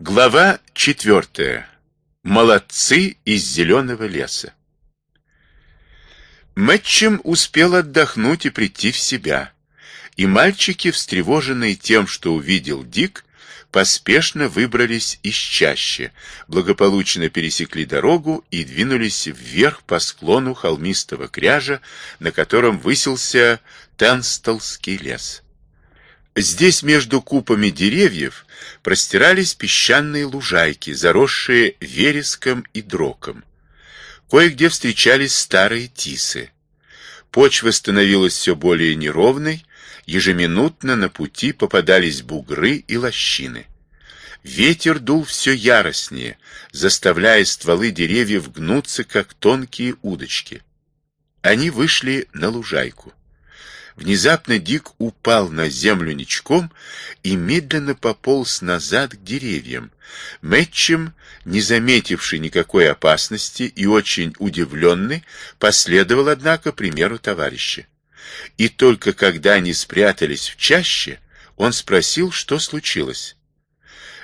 Глава четвертая. Молодцы из зеленого леса. Мэтчем успел отдохнуть и прийти в себя, и мальчики, встревоженные тем, что увидел Дик, поспешно выбрались из чащи, благополучно пересекли дорогу и двинулись вверх по склону холмистого кряжа, на котором высился Тенстолский лес. Здесь между купами деревьев простирались песчаные лужайки, заросшие вереском и дроком. Кое-где встречались старые тисы. Почва становилась все более неровной, ежеминутно на пути попадались бугры и лощины. Ветер дул все яростнее, заставляя стволы деревьев гнуться, как тонкие удочки. Они вышли на лужайку. Внезапно Дик упал на землю ничком и медленно пополз назад к деревьям. Мэтчем, не заметивший никакой опасности и очень удивленный, последовал, однако, примеру товарища. И только когда они спрятались в чаще, он спросил, что случилось.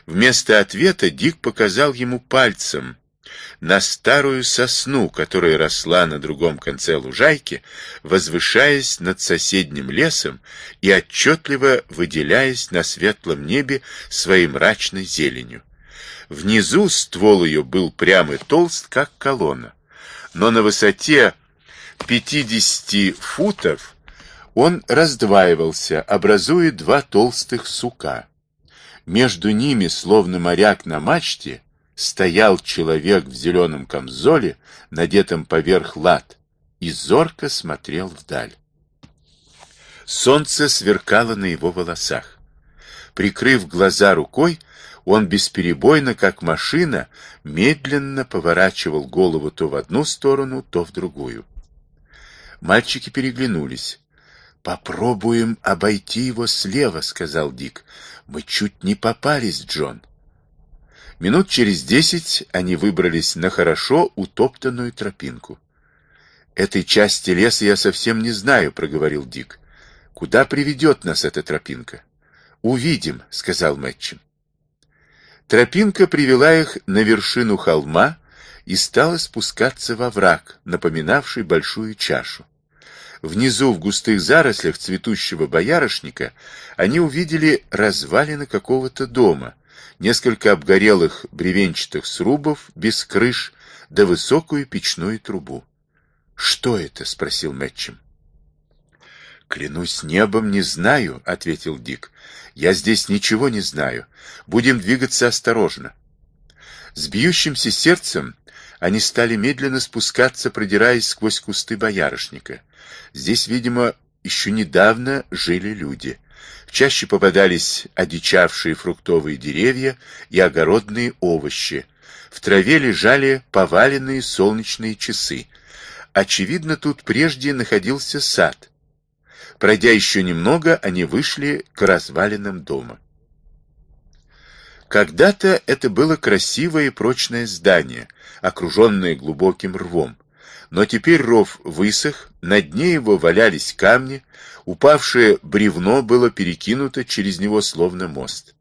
Вместо ответа Дик показал ему пальцем на старую сосну, которая росла на другом конце лужайки, возвышаясь над соседним лесом и отчетливо выделяясь на светлом небе своей мрачной зеленью. Внизу ствол ее был прям и толст, как колонна, но на высоте 50 футов он раздваивался, образуя два толстых сука. Между ними, словно моряк на мачте, стоял человек в зеленом камзоле, надетом поверх лад, и зорко смотрел вдаль. Солнце сверкало на его волосах. Прикрыв глаза рукой, он бесперебойно, как машина, медленно поворачивал голову то в одну сторону, то в другую. Мальчики переглянулись. «Попробуем обойти его слева», — сказал Дик. «Мы чуть не попались, Джон». Минут через десять они выбрались на хорошо утоптанную тропинку. «Этой части леса я совсем не знаю», — проговорил Дик. «Куда приведет нас эта тропинка?» «Увидим», — сказал Мэтчем. Тропинка привела их на вершину холма и стала спускаться во враг, напоминавший большую чашу. Внизу, в густых зарослях цветущего боярышника, они увидели развалины какого-то дома — несколько обгорелых бревенчатых срубов без крыш да высокую печную трубу. «Что это?» — спросил Мэтчем. «Клянусь небом, не знаю», — ответил Дик. «Я здесь ничего не знаю. Будем двигаться осторожно». С бьющимся сердцем они стали медленно спускаться, продираясь сквозь кусты боярышника. Здесь, видимо, еще недавно жили люди. Чаще попадались одичавшие фруктовые деревья и огородные овощи. В траве лежали поваленные солнечные часы. Очевидно, тут прежде находился сад. Пройдя еще немного, они вышли к развалинам дома. Когда-то это было красивое и прочное здание, окруженное глубоким рвом. Но теперь ров высох, на дне его валялись камни, упавшее бревно было перекинуто через него словно мост.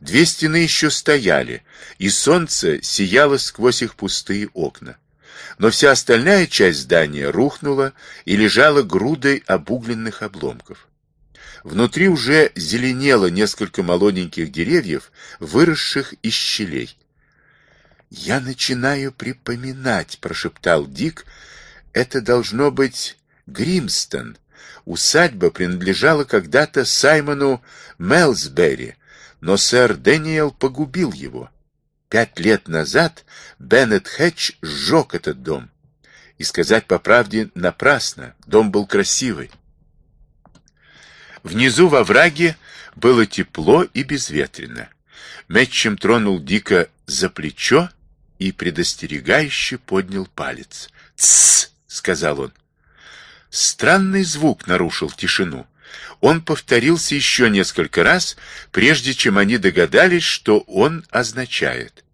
Две стены еще стояли, и солнце сияло сквозь их пустые окна. Но вся остальная часть здания рухнула и лежала грудой обугленных обломков. Внутри уже зеленело несколько молоденьких деревьев, выросших из щелей. «Я начинаю припоминать», — прошептал Дик, это должно быть Гримстон. Усадьба принадлежала когда-то Саймону Мелсбери, но сэр Дэниел погубил его. Пять лет назад Беннет Хэтч сжег этот дом. И сказать по правде напрасно, дом был красивый. Внизу во враге было тепло и безветренно. Мэтчем тронул Дика за плечо и предостерегающе поднял палец. «Тссс!» — сказал он. Странный звук нарушил тишину. Он повторился еще несколько раз, прежде чем они догадались, что он означает.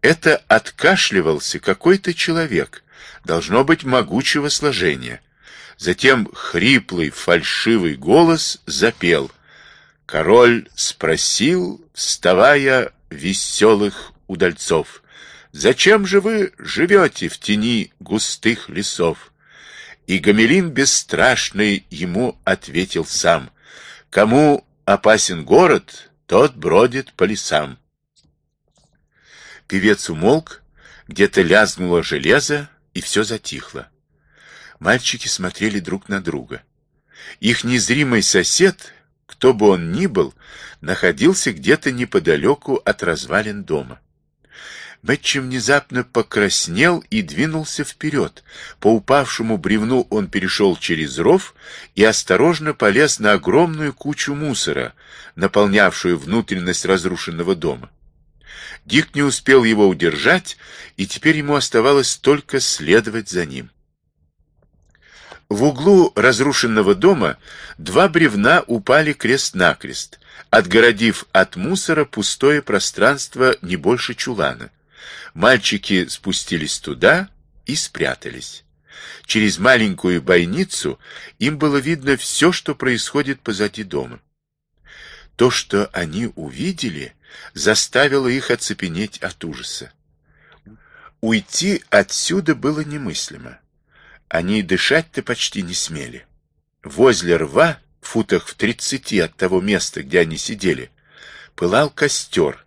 Это откашливался какой-то человек, должно быть могучего сложения. Затем хриплый, фальшивый голос запел. Король спросил, вставая, веселых удальцов, зачем же вы живете в тени густых лесов? И Гамелин бесстрашный ему ответил сам, кому опасен город, тот бродит по лесам. Певец умолк, где-то лязгнуло железо, и все затихло. Мальчики смотрели друг на друга. Их незримый сосед, кто бы он ни был, находился где-то неподалеку от развалин дома. Мэтчи внезапно покраснел и двинулся вперед. По упавшему бревну он перешел через ров и осторожно полез на огромную кучу мусора, наполнявшую внутренность разрушенного дома. Дик не успел его удержать, и теперь ему оставалось только следовать за ним. В углу разрушенного дома два бревна упали крест-накрест, отгородив от мусора пустое пространство не больше чулана. Мальчики спустились туда и спрятались. Через маленькую бойницу им было видно все, что происходит позади дома. То, что они увидели, заставило их оцепенеть от ужаса. Уйти отсюда было немыслимо. Они дышать-то почти не смели. Возле рва, футах в тридцати от того места, где они сидели, пылал костер.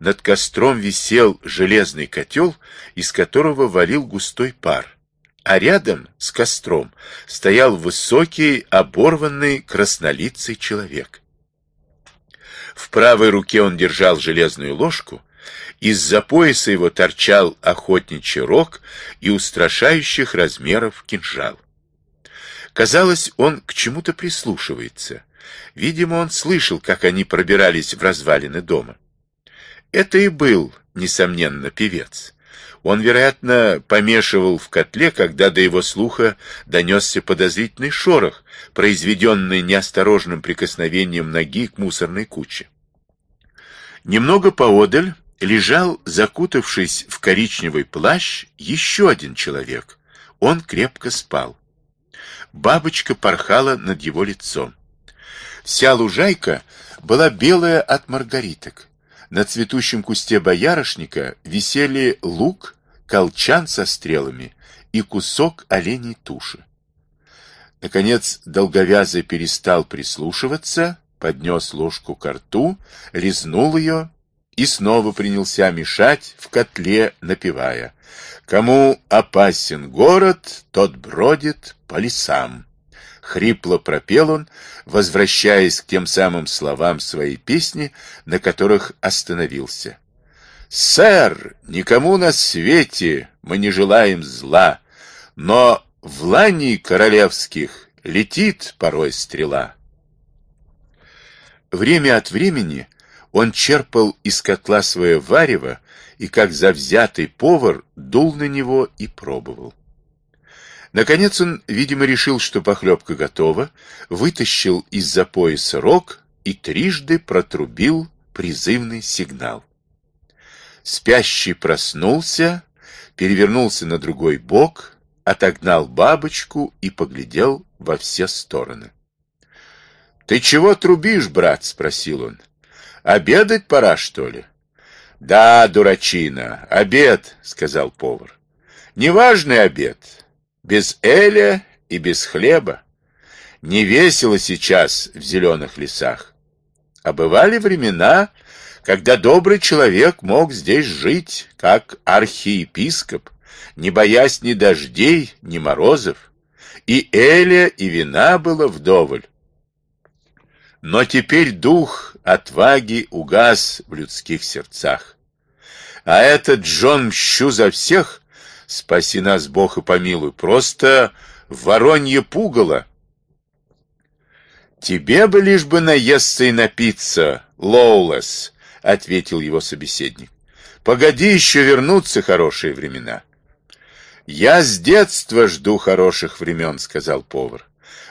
Над костром висел железный котел, из которого валил густой пар. А рядом с костром стоял высокий, оборванный, краснолицый человек. В правой руке он держал железную ложку, из-за пояса его торчал охотничий рог и устрашающих размеров кинжал. Казалось, он к чему-то прислушивается. Видимо, он слышал, как они пробирались в развалины дома. Это и был, несомненно, певец. Он, вероятно, помешивал в котле, когда до его слуха донесся подозрительный шорох, произведенный неосторожным прикосновением ноги к мусорной куче. Немного поодаль лежал, закутавшись в коричневый плащ, еще один человек. Он крепко спал. Бабочка порхала над его лицом. Вся лужайка была белая от маргариток. На цветущем кусте боярышника висели лук, колчан со стрелами и кусок оленей туши. Наконец долговязый перестал прислушиваться, поднес ложку к рту, лизнул ее и снова принялся мешать в котле, напевая. «Кому опасен город, тот бродит по лесам». Хрипло пропел он, возвращаясь к тем самым словам своей песни, на которых остановился. «Сэр, никому на свете мы не желаем зла, но в лани королевских летит порой стрела». Время от времени он черпал из котла свое варево и, как завзятый повар, дул на него и пробовал. Наконец он, видимо, решил, что похлебка готова, вытащил из-за пояса рог и трижды протрубил призывный сигнал. Спящий проснулся, перевернулся на другой бок, отогнал бабочку и поглядел во все стороны. — Ты чего трубишь, брат? — спросил он. Обедать пора, что ли? Да, дурачина, обед, сказал повар. Неважный обед. Без эля и без хлеба. Не весело сейчас в зеленых лесах. А бывали времена, когда добрый человек мог здесь жить, как архиепископ, не боясь ни дождей, ни морозов. И эля, и вина было вдоволь. Но теперь дух отваги угас в людских сердцах. А этот Джон мщу за всех, спаси нас Бог и помилуй, просто воронье пугало. Тебе бы лишь бы наесться и напиться, Лоулес, ответил его собеседник. Погоди еще вернуться хорошие времена. Я с детства жду хороших времен, сказал повар.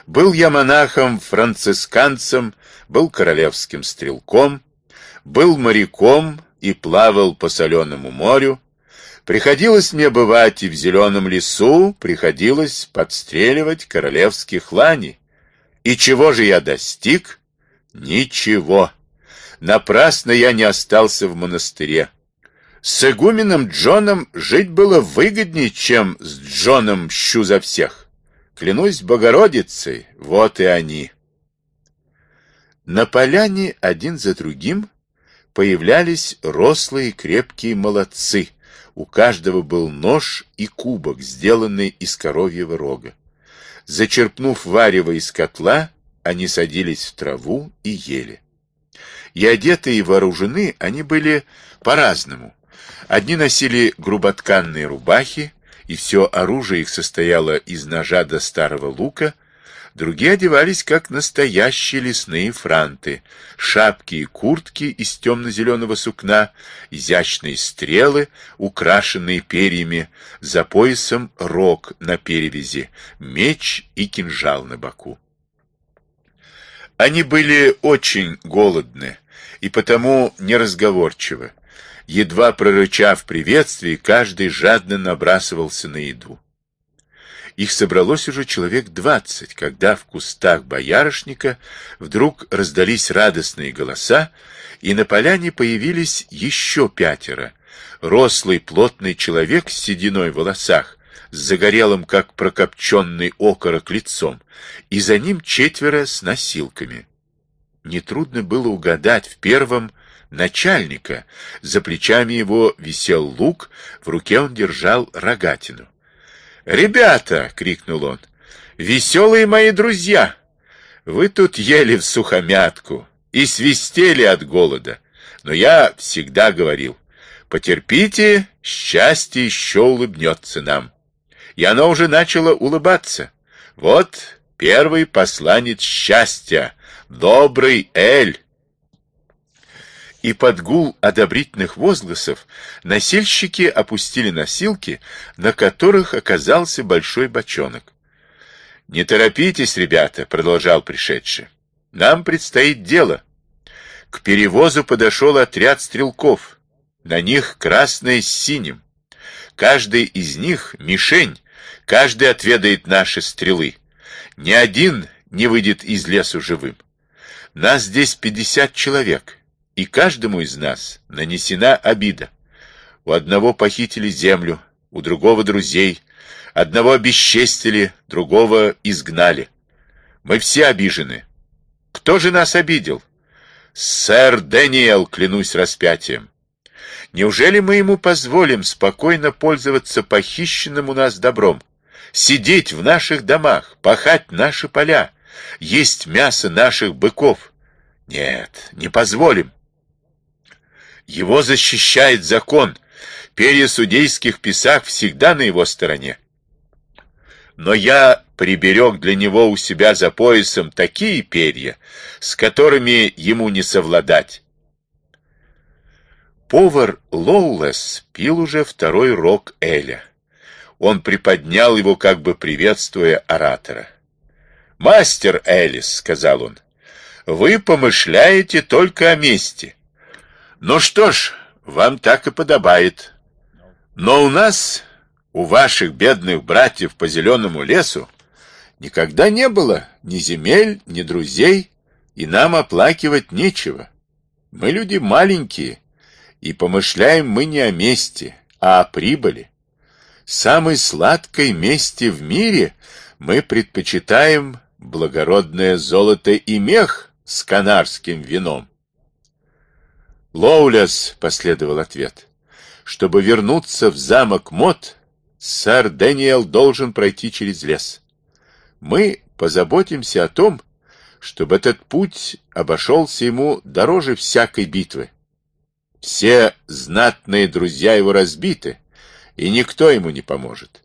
Был я монахом-францисканцем, был королевским стрелком, был моряком и плавал по соленому морю. Приходилось мне бывать и в зеленом лесу, приходилось подстреливать королевских лани. И чего же я достиг? Ничего. Напрасно я не остался в монастыре. С игуменом Джоном жить было выгоднее, чем с Джоном щу за всех. Клянусь Богородицей, вот и они. На поляне один за другим появлялись рослые крепкие молодцы. У каждого был нож и кубок, сделанный из коровьего рога. Зачерпнув варево из котла, они садились в траву и ели. И одетые и вооружены они были по-разному. Одни носили груботканные рубахи, и все оружие их состояло из ножа до старого лука, другие одевались как настоящие лесные франты, шапки и куртки из темно-зеленого сукна, изящные стрелы, украшенные перьями, за поясом рог на перевязи, меч и кинжал на боку. Они были очень голодны и потому неразговорчивы. Едва прорычав приветствие, каждый жадно набрасывался на еду. Их собралось уже человек двадцать, когда в кустах боярышника вдруг раздались радостные голоса, и на поляне появились еще пятеро. Рослый плотный человек с сединой в волосах, с загорелым, как прокопченный окорок, лицом, и за ним четверо с носилками. Нетрудно было угадать в первом начальника. За плечами его висел лук, в руке он держал рогатину. «Ребята!» — крикнул он. «Веселые мои друзья! Вы тут ели в сухомятку и свистели от голода. Но я всегда говорил, потерпите, счастье еще улыбнется нам. И оно уже начало улыбаться. Вот первый посланец счастья, добрый Эль и под гул одобрительных возгласов носильщики опустили носилки, на которых оказался большой бочонок. «Не торопитесь, ребята», — продолжал пришедший. «Нам предстоит дело». К перевозу подошел отряд стрелков. На них красное с синим. Каждый из них — мишень, каждый отведает наши стрелы. Ни один не выйдет из лесу живым. Нас здесь пятьдесят человек и каждому из нас нанесена обида. У одного похитили землю, у другого друзей, одного обесчестили, другого изгнали. Мы все обижены. Кто же нас обидел? Сэр Дэниел, клянусь распятием. Неужели мы ему позволим спокойно пользоваться похищенным у нас добром, сидеть в наших домах, пахать наши поля, есть мясо наших быков? Нет, не позволим. Его защищает закон. Перья судейских писак всегда на его стороне. Но я приберег для него у себя за поясом такие перья, с которыми ему не совладать. Повар Лоулес пил уже второй рог Эля. Он приподнял его, как бы приветствуя оратора. «Мастер Элис», — сказал он, — «вы помышляете только о мести. Ну что ж, вам так и подобает. Но у нас, у ваших бедных братьев по зеленому лесу, никогда не было ни земель, ни друзей, и нам оплакивать нечего. Мы люди маленькие, и помышляем мы не о мести, а о прибыли. Самой сладкой мести в мире мы предпочитаем благородное золото и мех с канарским вином. «Лоуляс», — последовал ответ, — «чтобы вернуться в замок Мот, сэр Дэниел должен пройти через лес. Мы позаботимся о том, чтобы этот путь обошелся ему дороже всякой битвы. Все знатные друзья его разбиты, и никто ему не поможет.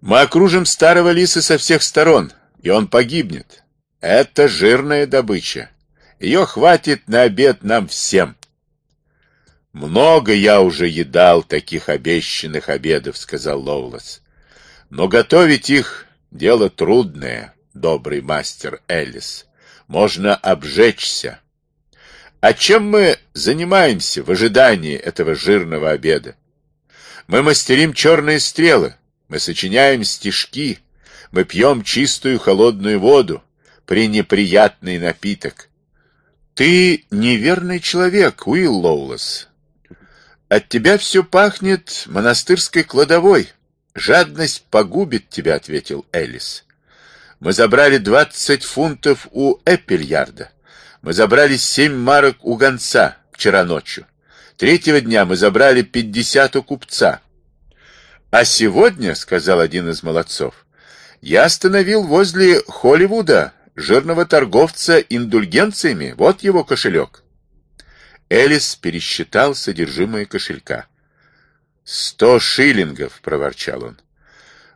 Мы окружим старого лиса со всех сторон, и он погибнет. Это жирная добыча. Ее хватит на обед нам всем. Много я уже едал таких обещанных обедов, сказал Лоулас. Но готовить их дело трудное, добрый мастер Эллис. Можно обжечься. А чем мы занимаемся в ожидании этого жирного обеда? Мы мастерим черные стрелы, мы сочиняем стишки, мы пьем чистую холодную воду, пренеприятный напиток. Ты неверный человек, Уилл Лоулес. От тебя все пахнет монастырской кладовой. Жадность погубит тебя, ответил Элис. Мы забрали двадцать фунтов у Эппельярда. Мы забрали семь марок у гонца вчера ночью. Третьего дня мы забрали пятьдесят у купца. А сегодня, сказал один из молодцов, я остановил возле Холливуда жирного торговца индульгенциями. Вот его кошелек. Элис пересчитал содержимое кошелька. «Сто шиллингов!» — проворчал он.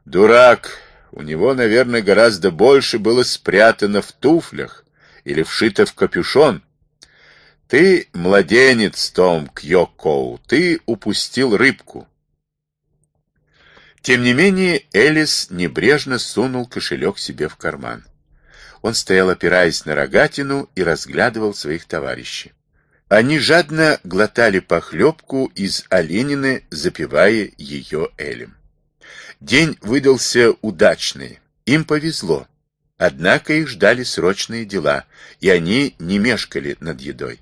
«Дурак! У него, наверное, гораздо больше было спрятано в туфлях или вшито в капюшон. Ты младенец, Том Кьокоу, ты упустил рыбку». Тем не менее, Элис небрежно сунул кошелек себе в карман. Он стоял, опираясь на рогатину, и разглядывал своих товарищей. Они жадно глотали похлебку из оленины, запивая ее элем. День выдался удачный, им повезло. Однако их ждали срочные дела, и они не мешкали над едой.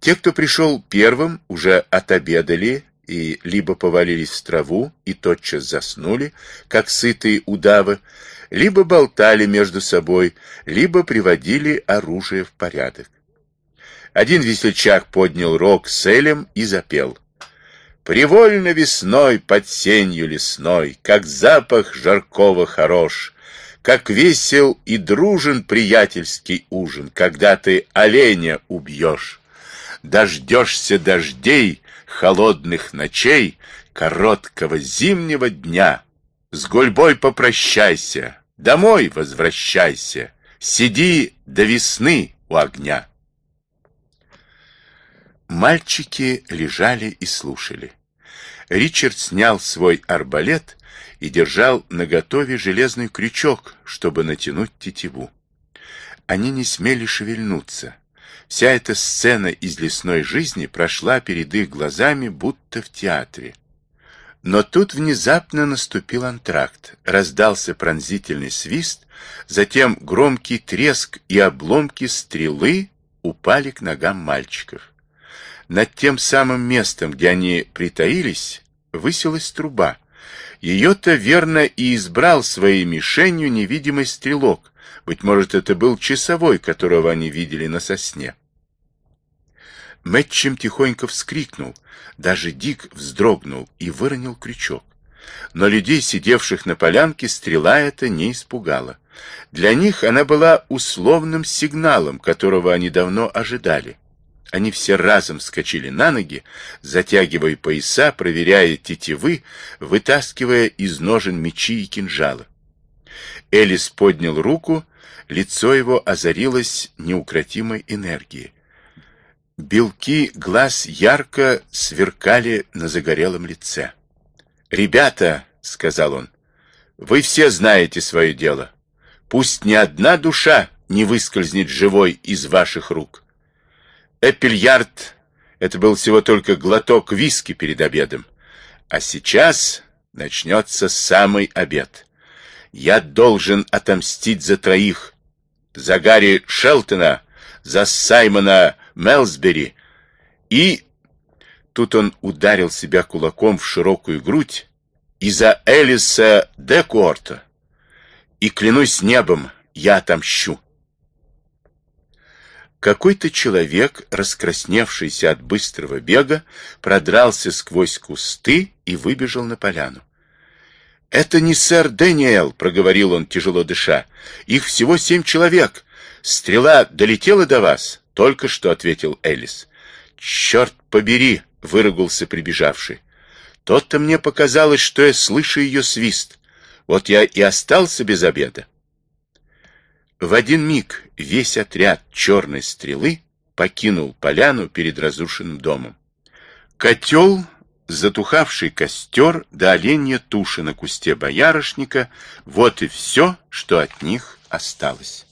Те, кто пришел первым, уже отобедали и либо повалились в траву и тотчас заснули, как сытые удавы, либо болтали между собой, либо приводили оружие в порядок. Один весельчак поднял рог с элем и запел. Привольно весной под сенью лесной, Как запах жаркого хорош, Как весел и дружен приятельский ужин, Когда ты оленя убьешь. Дождешься дождей, холодных ночей, Короткого зимнего дня. С гульбой попрощайся, домой возвращайся, Сиди до весны у огня. Мальчики лежали и слушали. Ричард снял свой арбалет и держал наготове железный крючок, чтобы натянуть тетиву. Они не смели шевельнуться. Вся эта сцена из лесной жизни прошла перед их глазами, будто в театре. Но тут внезапно наступил антракт, раздался пронзительный свист, затем громкий треск и обломки стрелы упали к ногам мальчиков. Над тем самым местом, где они притаились, высилась труба. Ее-то верно и избрал своей мишенью невидимый стрелок. Быть может, это был часовой, которого они видели на сосне. Мэтчем тихонько вскрикнул, даже Дик вздрогнул и выронил крючок. Но людей, сидевших на полянке, стрела эта не испугала. Для них она была условным сигналом, которого они давно ожидали. Они все разом вскочили на ноги, затягивая пояса, проверяя тетивы, вытаскивая из ножен мечи и кинжалы. Элис поднял руку, лицо его озарилось неукротимой энергией. Белки глаз ярко сверкали на загорелом лице. «Ребята», — сказал он, — «вы все знаете свое дело. Пусть ни одна душа не выскользнет живой из ваших рук». Эппельярд — это был всего только глоток виски перед обедом. А сейчас начнется самый обед. Я должен отомстить за троих. За Гарри Шелтона, за Саймона Мелсбери и... Тут он ударил себя кулаком в широкую грудь и за Элиса Декуорта. И клянусь небом, я отомщу. Какой-то человек, раскрасневшийся от быстрого бега, продрался сквозь кусты и выбежал на поляну. «Это не сэр Дэниел», — проговорил он, тяжело дыша. «Их всего семь человек. Стрела долетела до вас?» «Только что», — ответил Элис. «Черт побери», — выругался прибежавший. «То-то мне показалось, что я слышу ее свист. Вот я и остался без обеда». В один миг весь отряд черной стрелы покинул поляну перед разрушенным домом. Котел, затухавший костер да оленья туши на кусте боярышника — вот и все, что от них осталось.